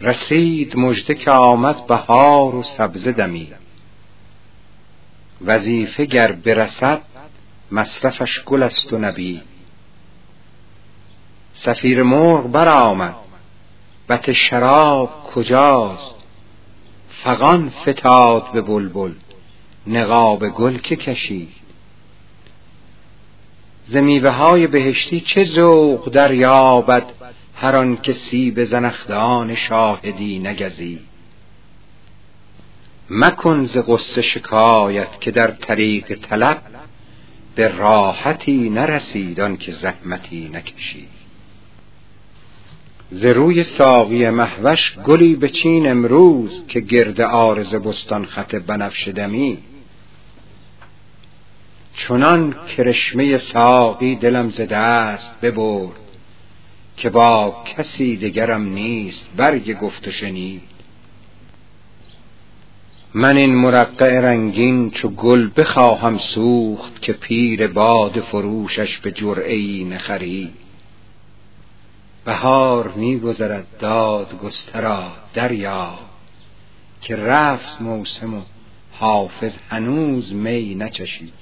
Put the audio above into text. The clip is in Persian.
رسید مژده که آمد بهار و سبزه دمید وظیفه گر برسد مصرفش گل است و نبی سفیر مرغ برآمد بط شراب کجاست؟ فغان فتاد به بلبل نقاب گل که کشید؟ ز میوه های بهشتی چه ذوق دریابد هر آن که سیب زنخدان شاهدی نگزید مکن ز غصه شکایت که در طریق طلب به راحتی نرسید آن که زحمتی نکشید ز روی ساقی مهوش گلی بچین امروز که گرد عارض بستان خط بنفشه دمی. چنان کرشمه ساقی دلم ز دست ببرد که با کسی دگرم نیست برگ گفت و شنید. من این مرقع رنگین چو گل بخواهم سوخت که پیر باد فروشش به جرعه ای نخرید بهار می گذرد دادگسترا دریاب که رفت موسم و حافظ هنوز می نچشید.